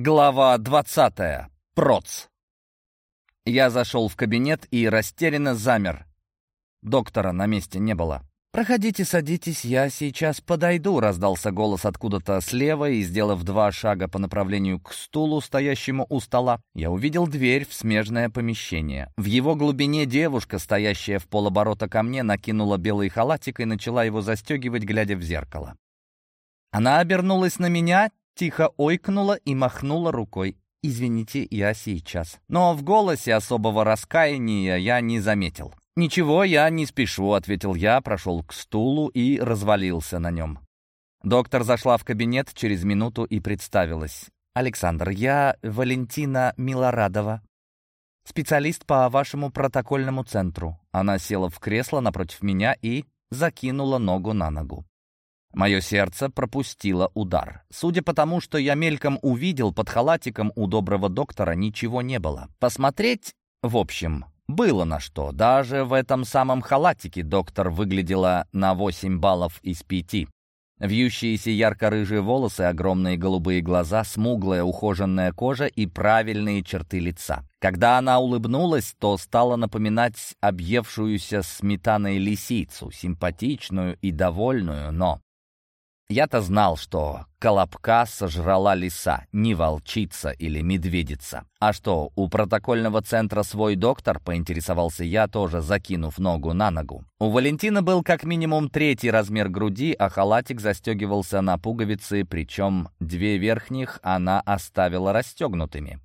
Глава 20. Проц. Я зашел в кабинет и растерянно замер. Доктора на месте не было. «Проходите, садитесь, я сейчас подойду», — раздался голос откуда-то слева, и, сделав два шага по направлению к стулу, стоящему у стола, я увидел дверь в смежное помещение. В его глубине девушка, стоящая в полоборота ко мне, накинула белый халатик и начала его застегивать, глядя в зеркало. Она обернулась на меня, тихо ойкнула и махнула рукой. «Извините, я сейчас». Но в голосе особого раскаяния я не заметил. «Ничего, я не спешу», — ответил я, прошел к стулу и развалился на нем. Доктор зашла в кабинет через минуту и представилась. «Александр, я Валентина Милорадова, специалист по вашему протокольному центру». Она села в кресло напротив меня и закинула ногу на ногу. Мое сердце пропустило удар. Судя по тому, что я мельком увидел, под халатиком у доброго доктора ничего не было. Посмотреть, в общем, было на что. Даже в этом самом халатике доктор выглядела на 8 баллов из 5. Вьющиеся ярко-рыжие волосы, огромные голубые глаза, смуглая ухоженная кожа и правильные черты лица. Когда она улыбнулась, то стала напоминать объевшуюся сметаной лисицу, симпатичную и довольную, но я-то знал, что колобка сожрала лиса, не волчица или медведица. А что, у протокольного центра свой доктор, поинтересовался я, тоже закинув ногу на ногу. У Валентины был как минимум третий размер груди, а халатик застегивался на пуговицы, причем две верхних она оставила расстегнутыми.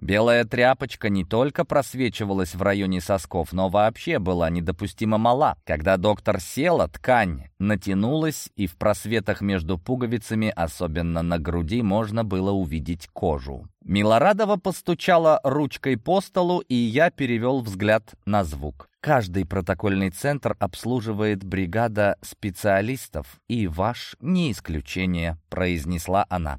Белая тряпочка не только просвечивалась в районе сосков, но вообще была недопустимо мала. Когда доктор села, ткань натянулась, и в просветах между пуговицами, особенно на груди, можно было увидеть кожу. Милорадова постучала ручкой по столу, и я перевел взгляд на звук. Каждый протокольный центр обслуживает бригада специалистов, и ваш не исключение», — произнесла она.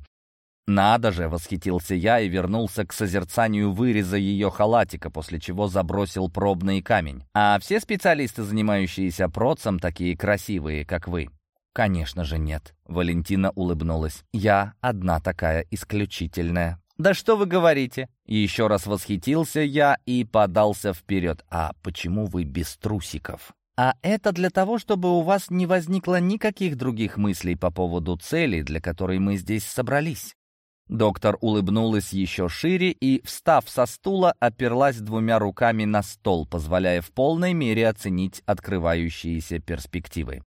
«Надо же!» — восхитился я и вернулся к созерцанию выреза ее халатика, после чего забросил пробный камень. «А все специалисты, занимающиеся процем, такие красивые, как вы?» «Конечно же нет», — Валентина улыбнулась. «Я одна такая исключительная». «Да что вы говорите?» Еще раз восхитился я и подался вперед. «А почему вы без трусиков?» «А это для того, чтобы у вас не возникло никаких других мыслей по поводу цели, для которой мы здесь собрались». Доктор улыбнулась еще шире и, встав со стула, оперлась двумя руками на стол, позволяя в полной мере оценить открывающиеся перспективы.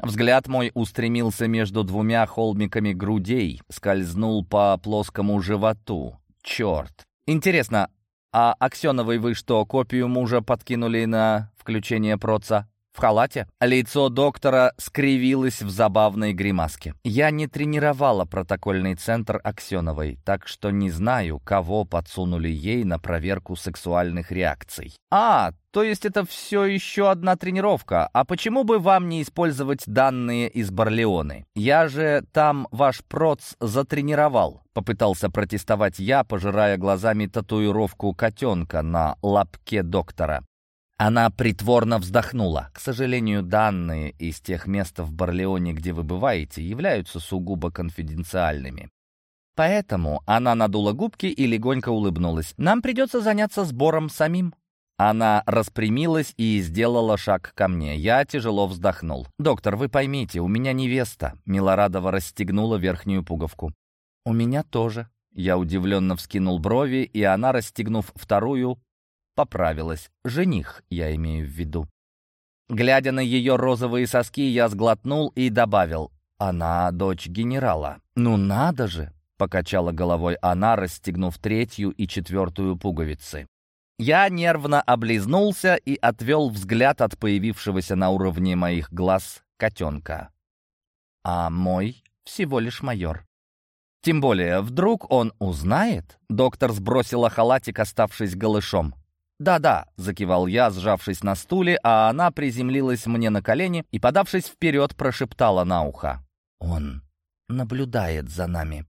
Взгляд мой устремился между двумя холмиками грудей, скользнул по плоскому животу. Черт! Интересно, а Аксеновой вы что, копию мужа подкинули на включение проца? В халате. Лицо доктора скривилось в забавной гримаске. Я не тренировала протокольный центр Аксеновой, так что не знаю, кого подсунули ей на проверку сексуальных реакций. А, то есть это все еще одна тренировка. А почему бы вам не использовать данные из Барлеоны? Я же там ваш проц затренировал. Попытался протестовать я, пожирая глазами татуировку котенка на лапке доктора. Она притворно вздохнула. К сожалению, данные из тех мест в Барлеоне, где вы бываете, являются сугубо конфиденциальными. Поэтому она надула губки и легонько улыбнулась. «Нам придется заняться сбором самим». Она распрямилась и сделала шаг ко мне. Я тяжело вздохнул. «Доктор, вы поймите, у меня невеста». Милорадова расстегнула верхнюю пуговку. «У меня тоже». Я удивленно вскинул брови, и она, расстегнув вторую, Поправилась. Жених, я имею в виду. Глядя на ее розовые соски, я сглотнул и добавил. Она дочь генерала. «Ну надо же!» — покачала головой она, расстегнув третью и четвертую пуговицы. Я нервно облизнулся и отвел взгляд от появившегося на уровне моих глаз котенка. А мой всего лишь майор. Тем более, вдруг он узнает? Доктор сбросила халатик, оставшись голышом. «Да-да», — закивал я, сжавшись на стуле, а она приземлилась мне на колени и, подавшись вперед, прошептала на ухо. «Он наблюдает за нами.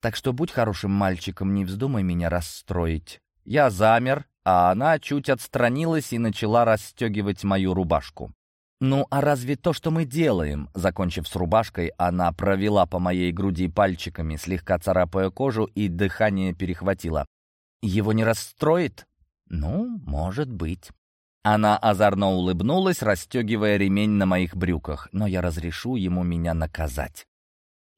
Так что будь хорошим мальчиком, не вздумай меня расстроить». Я замер, а она чуть отстранилась и начала расстегивать мою рубашку. «Ну, а разве то, что мы делаем?» Закончив с рубашкой, она провела по моей груди пальчиками, слегка царапая кожу, и дыхание перехватило. «Его не расстроит?» «Ну, может быть». Она озорно улыбнулась, расстегивая ремень на моих брюках, но я разрешу ему меня наказать.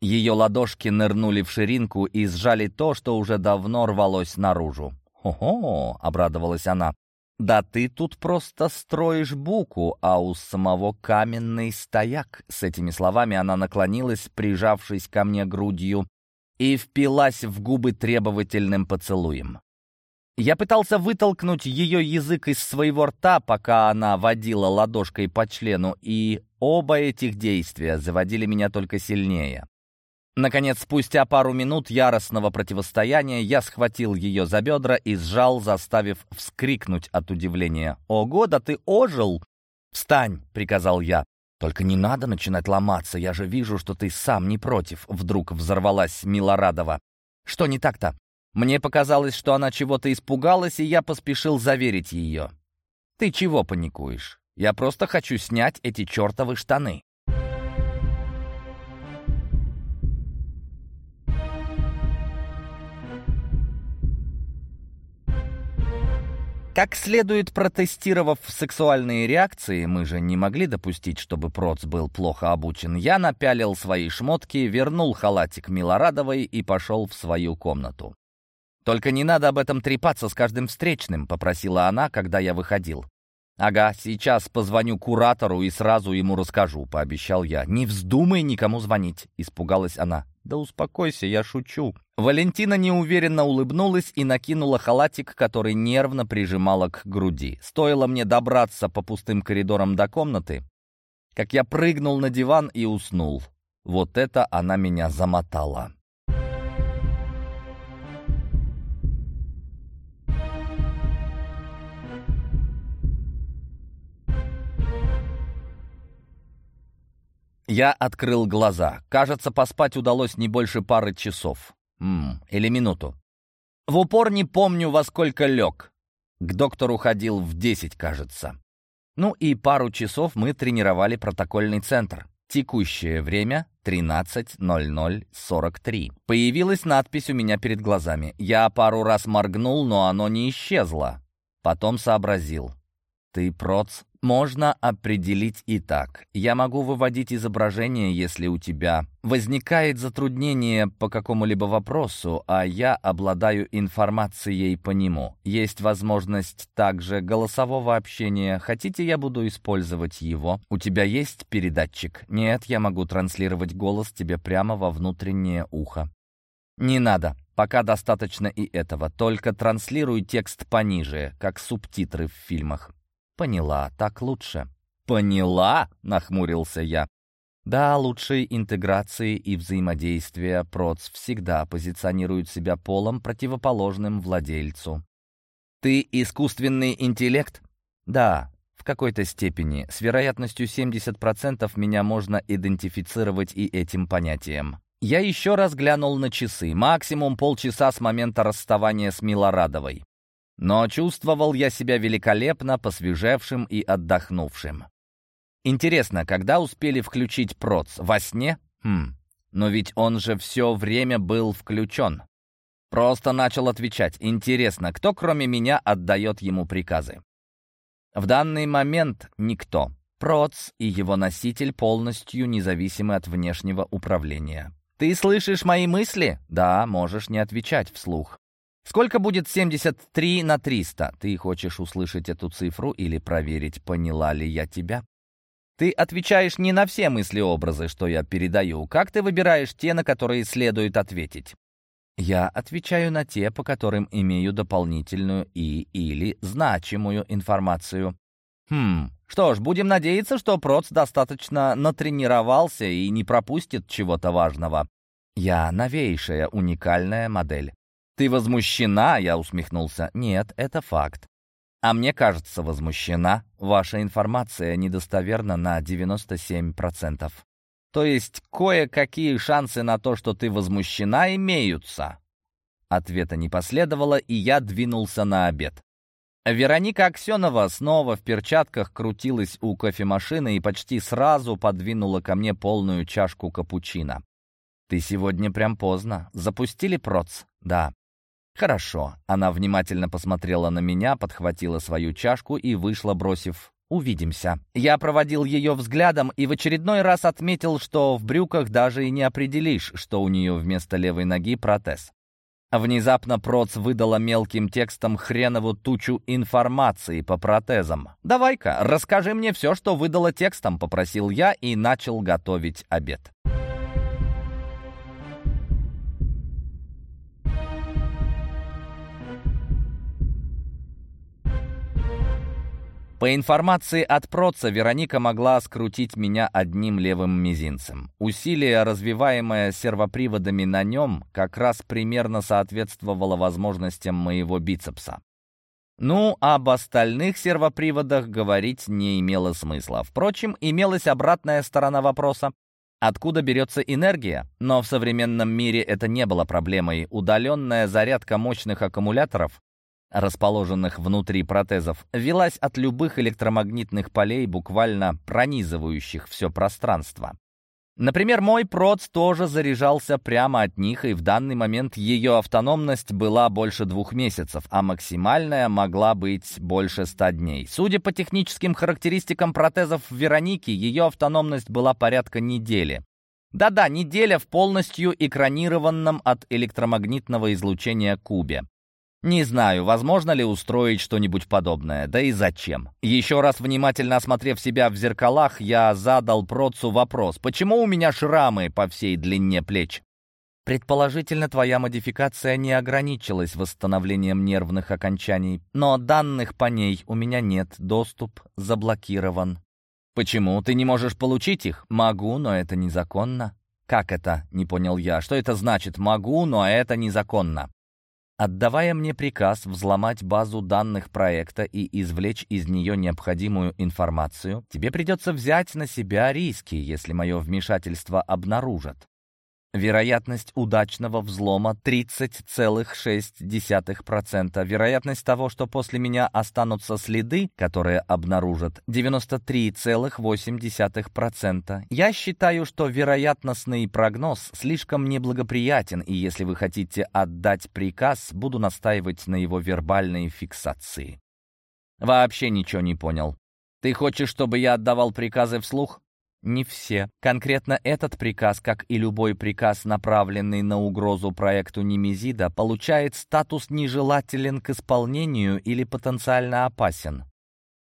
Ее ладошки нырнули в ширинку и сжали то, что уже давно рвалось наружу. «Хо-хо!» — обрадовалась она. «Да ты тут просто строишь буку, а у самого каменный стояк». С этими словами она наклонилась, прижавшись ко мне грудью, и впилась в губы требовательным поцелуем. Я пытался вытолкнуть ее язык из своего рта, пока она водила ладошкой по члену, и оба этих действия заводили меня только сильнее. Наконец, спустя пару минут яростного противостояния, я схватил ее за бедра и сжал, заставив вскрикнуть от удивления. «Ого, да ты ожил!» «Встань!» — приказал я. «Только не надо начинать ломаться, я же вижу, что ты сам не против», — вдруг взорвалась Милорадова. «Что не так-то?» Мне показалось, что она чего-то испугалась, и я поспешил заверить ее. «Ты чего паникуешь? Я просто хочу снять эти чертовы штаны». Как следует протестировав сексуальные реакции, мы же не могли допустить, чтобы Проц был плохо обучен, я напялил свои шмотки, вернул халатик Милорадовой и пошел в свою комнату. «Только не надо об этом трепаться с каждым встречным», — попросила она, когда я выходил. «Ага, сейчас позвоню куратору и сразу ему расскажу», — пообещал я. «Не вздумай никому звонить», — испугалась она. «Да успокойся, я шучу». Валентина неуверенно улыбнулась и накинула халатик, который нервно прижимала к груди. Стоило мне добраться по пустым коридорам до комнаты, как я прыгнул на диван и уснул. Вот это она меня замотала. Я открыл глаза. Кажется, поспать удалось не больше пары часов. М или минуту. В упор не помню, во сколько лег. К доктору ходил в десять, кажется. Ну и пару часов мы тренировали протокольный центр. Текущее время 13.00.43. Появилась надпись у меня перед глазами. Я пару раз моргнул, но оно не исчезло. Потом сообразил. «Ты проц можно определить и так. Я могу выводить изображение, если у тебя возникает затруднение по какому-либо вопросу, а я обладаю информацией по нему. Есть возможность также голосового общения. Хотите, я буду использовать его? У тебя есть передатчик? Нет, я могу транслировать голос тебе прямо во внутреннее ухо. Не надо. Пока достаточно и этого. Только транслируй текст пониже, как субтитры в фильмах. «Поняла, так лучше». «Поняла?» — нахмурился я. Да, лучшие интеграции и взаимодействия ПРОЦ всегда позиционируют себя полом, противоположным владельцу. «Ты искусственный интеллект?» «Да, в какой-то степени. С вероятностью 70% меня можно идентифицировать и этим понятием». Я еще раз глянул на часы. Максимум полчаса с момента расставания с Милорадовой. Но чувствовал я себя великолепно, посвежевшим и отдохнувшим. Интересно, когда успели включить проц? Во сне? Хм, но ведь он же все время был включен. Просто начал отвечать. Интересно, кто кроме меня отдает ему приказы? В данный момент никто. Проц и его носитель полностью независимы от внешнего управления. «Ты слышишь мои мысли?» «Да, можешь не отвечать вслух. Сколько будет 73 на 300? Ты хочешь услышать эту цифру или проверить, поняла ли я тебя? Ты отвечаешь не на все мысли-образы, что я передаю. Как ты выбираешь те, на которые следует ответить? Я отвечаю на те, по которым имею дополнительную и или значимую информацию. Хм, что ж, будем надеяться, что Проц достаточно натренировался и не пропустит чего-то важного. Я новейшая уникальная модель. «Ты возмущена?» — я усмехнулся. «Нет, это факт. А мне кажется, возмущена. Ваша информация недостоверна на 97%. То есть кое-какие шансы на то, что ты возмущена, имеются». Ответа не последовало, и я двинулся на обед. Вероника Аксенова снова в перчатках крутилась у кофемашины и почти сразу подвинула ко мне полную чашку капучино. «Ты сегодня прям поздно. Запустили проц?» «Да». «Хорошо». Она внимательно посмотрела на меня, подхватила свою чашку и вышла, бросив «Увидимся». Я проводил ее взглядом и в очередной раз отметил, что в брюках даже и не определишь, что у нее вместо левой ноги протез. Внезапно Проц выдала мелким текстом хренову тучу информации по протезам. «Давай-ка, расскажи мне все, что выдала текстом», — попросил я и начал готовить обед. По информации от Проца, Вероника могла скрутить меня одним левым мизинцем. Усилие, развиваемое сервоприводами на нем, как раз примерно соответствовало возможностям моего бицепса. Ну, об остальных сервоприводах говорить не имело смысла. Впрочем, имелась обратная сторона вопроса. Откуда берется энергия? Но в современном мире это не было проблемой. Удаленная зарядка мощных аккумуляторов расположенных внутри протезов, велась от любых электромагнитных полей, буквально пронизывающих все пространство. Например, мой проц тоже заряжался прямо от них, и в данный момент ее автономность была больше двух месяцев, а максимальная могла быть больше ста дней. Судя по техническим характеристикам протезов Вероники, ее автономность была порядка недели. Да-да, неделя в полностью экранированном от электромагнитного излучения кубе. Не знаю, возможно ли устроить что-нибудь подобное, да и зачем. Еще раз внимательно осмотрев себя в зеркалах, я задал Процу вопрос, почему у меня шрамы по всей длине плеч? Предположительно, твоя модификация не ограничилась восстановлением нервных окончаний, но данных по ней у меня нет, доступ заблокирован. Почему? Ты не можешь получить их? Могу, но это незаконно. Как это? Не понял я. Что это значит? Могу, но это незаконно. Отдавая мне приказ взломать базу данных проекта и извлечь из нее необходимую информацию, тебе придется взять на себя риски, если мое вмешательство обнаружат. Вероятность удачного взлома 30,6%. Вероятность того, что после меня останутся следы, которые обнаружат, 93,8%. Я считаю, что вероятностный прогноз слишком неблагоприятен, и если вы хотите отдать приказ, буду настаивать на его вербальной фиксации. Вообще ничего не понял. Ты хочешь, чтобы я отдавал приказы вслух? Не все. Конкретно этот приказ, как и любой приказ, направленный на угрозу проекту Немезида, получает статус нежелателен к исполнению или потенциально опасен.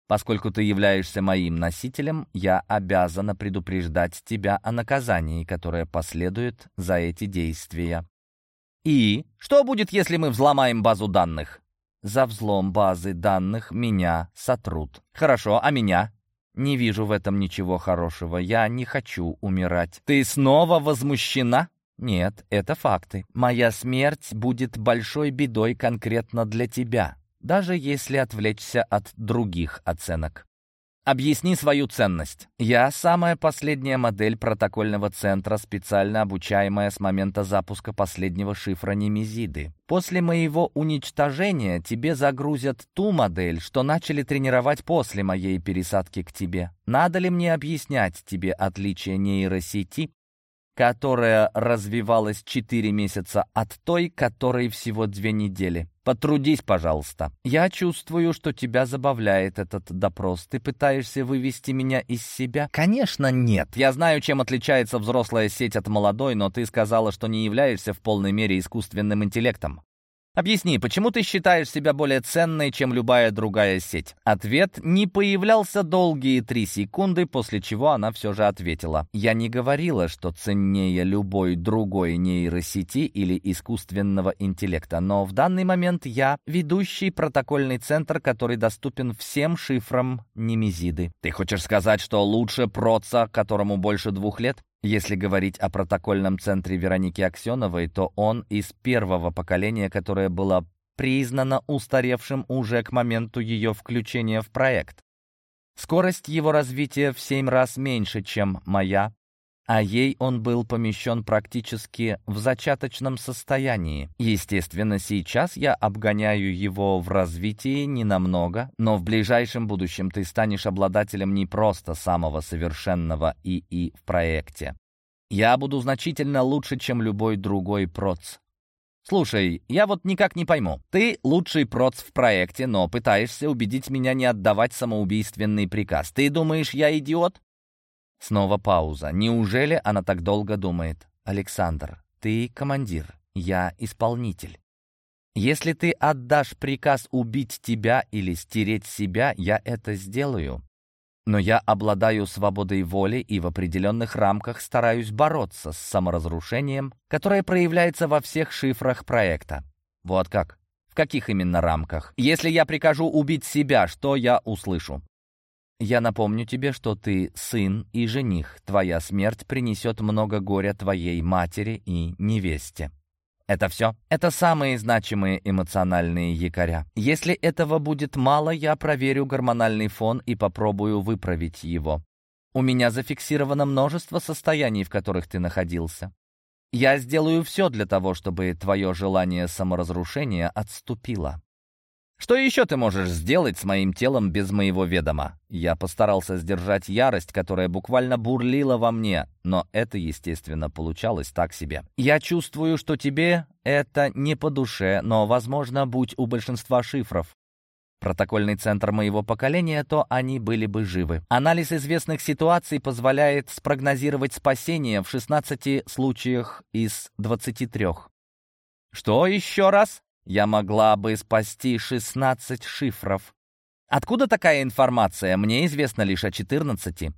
Поскольку ты являешься моим носителем, я обязана предупреждать тебя о наказании, которое последует за эти действия. И что будет, если мы взломаем базу данных? За взлом базы данных меня сотрут. Хорошо, а меня? Не вижу в этом ничего хорошего. Я не хочу умирать. Ты снова возмущена? Нет, это факты. Моя смерть будет большой бедой конкретно для тебя, даже если отвлечься от других оценок. Объясни свою ценность. Я самая последняя модель протокольного центра, специально обучаемая с момента запуска последнего шифра Немезиды. После моего уничтожения тебе загрузят ту модель, что начали тренировать после моей пересадки к тебе. Надо ли мне объяснять тебе отличие нейросети которая развивалась четыре месяца от той, которой всего две недели. Потрудись, пожалуйста. Я чувствую, что тебя забавляет этот допрос. Ты пытаешься вывести меня из себя? Конечно, нет. Я знаю, чем отличается взрослая сеть от молодой, но ты сказала, что не являешься в полной мере искусственным интеллектом. Объясни, почему ты считаешь себя более ценной, чем любая другая сеть? Ответ не появлялся долгие три секунды, после чего она все же ответила. Я не говорила, что ценнее любой другой нейросети или искусственного интеллекта, но в данный момент я ведущий протокольный центр, который доступен всем шифрам Немезиды. Ты хочешь сказать, что лучше проца, которому больше двух лет? Если говорить о протокольном центре Вероники Аксеновой, то он из первого поколения, которое было признано устаревшим уже к моменту ее включения в проект. Скорость его развития в семь раз меньше, чем моя. А ей он был помещен практически в зачаточном состоянии. Естественно, сейчас я обгоняю его в развитии ненамного, но в ближайшем будущем ты станешь обладателем не просто самого совершенного ИИ в проекте. Я буду значительно лучше, чем любой другой проц. «Слушай, я вот никак не пойму. Ты лучший проц в проекте, но пытаешься убедить меня не отдавать самоубийственный приказ. Ты думаешь, я идиот?» Снова пауза. Неужели она так долго думает? «Александр, ты командир, я исполнитель. Если ты отдашь приказ убить тебя или стереть себя, я это сделаю. Но я обладаю свободой воли и в определенных рамках стараюсь бороться с саморазрушением, которое проявляется во всех шифрах проекта. Вот как? В каких именно рамках? Если я прикажу убить себя, что я услышу? Я напомню тебе, что ты сын и жених. Твоя смерть принесет много горя твоей матери и невесте. Это все? Это самые значимые эмоциональные якоря. Если этого будет мало, я проверю гормональный фон и попробую выправить его. У меня зафиксировано множество состояний, в которых ты находился. Я сделаю все для того, чтобы твое желание саморазрушения отступило. Что еще ты можешь сделать с моим телом без моего ведома? Я постарался сдержать ярость, которая буквально бурлила во мне, но это, естественно, получалось так себе. Я чувствую, что тебе это не по душе, но, возможно, будь у большинства шифров, протокольный центр моего поколения, то они были бы живы. Анализ известных ситуаций позволяет спрогнозировать спасение в 16 случаях из 23. Что еще раз? Я могла бы спасти 16 шифров. Откуда такая информация? Мне известно лишь о 14.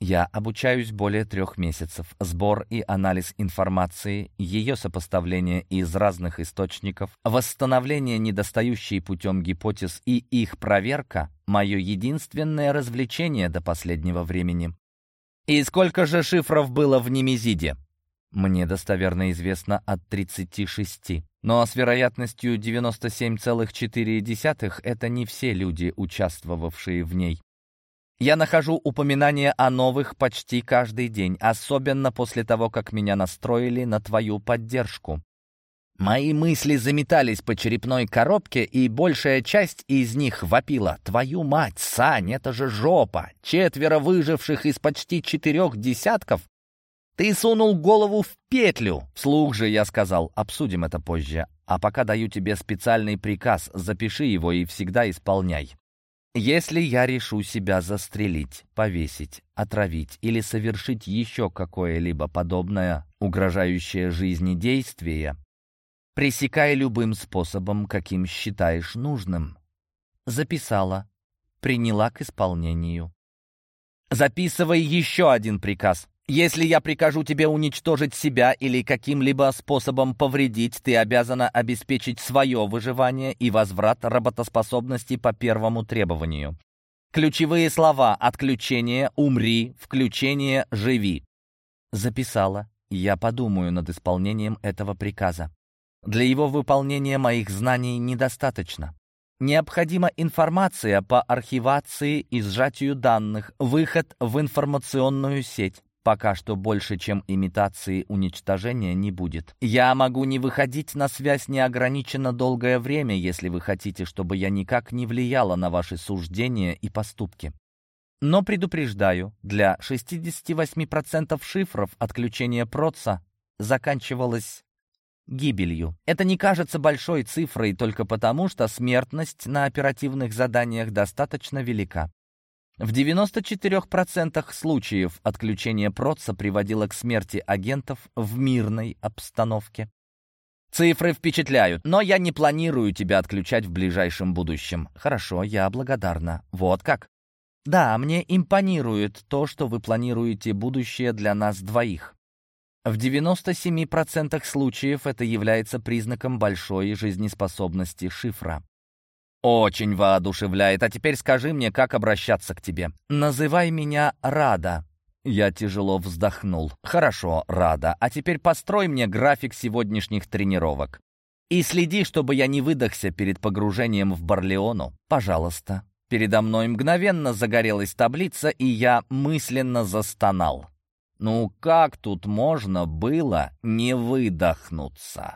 Я обучаюсь более трех месяцев. Сбор и анализ информации, ее сопоставление из разных источников, восстановление недостающей путем гипотез и их проверка — мое единственное развлечение до последнего времени. И сколько же шифров было в Немезиде? Мне достоверно известно от 36. Но с вероятностью 97,4 это не все люди, участвовавшие в ней. Я нахожу упоминания о новых почти каждый день, особенно после того, как меня настроили на твою поддержку. Мои мысли заметались по черепной коробке, и большая часть из них вопила. «Твою мать, Сань, это же жопа! Четверо выживших из почти четырех десятков «Ты сунул голову в петлю!» Вслух же я сказал, обсудим это позже. А пока даю тебе специальный приказ, запиши его и всегда исполняй. Если я решу себя застрелить, повесить, отравить или совершить еще какое-либо подобное, угрожающее жизни действие, пресекай любым способом, каким считаешь нужным. Записала, приняла к исполнению. Записывай еще один приказ. Если я прикажу тебе уничтожить себя или каким-либо способом повредить, ты обязана обеспечить свое выживание и возврат работоспособности по первому требованию. Ключевые слова «отключение», «умри», «включение», «живи». Записала. Я подумаю над исполнением этого приказа. Для его выполнения моих знаний недостаточно. Необходима информация по архивации и сжатию данных, выход в информационную сеть. Пока что больше, чем имитации уничтожения, не будет. Я могу не выходить на связь неограниченно долгое время, если вы хотите, чтобы я никак не влияла на ваши суждения и поступки. Но предупреждаю, для 68% шифров отключение проца заканчивалось гибелью. Это не кажется большой цифрой только потому, что смертность на оперативных заданиях достаточно велика. В 94% случаев отключение проца приводило к смерти агентов в мирной обстановке. Цифры впечатляют, но я не планирую тебя отключать в ближайшем будущем. Хорошо, я благодарна. Вот как? Да, мне импонирует то, что вы планируете будущее для нас двоих. В 97% случаев это является признаком большой жизнеспособности шифра. «Очень воодушевляет. А теперь скажи мне, как обращаться к тебе?» «Называй меня Рада». Я тяжело вздохнул. «Хорошо, Рада. А теперь построй мне график сегодняшних тренировок. И следи, чтобы я не выдохся перед погружением в Барлеону. Пожалуйста». Передо мной мгновенно загорелась таблица, и я мысленно застонал. Ну как тут можно было не выдохнуться?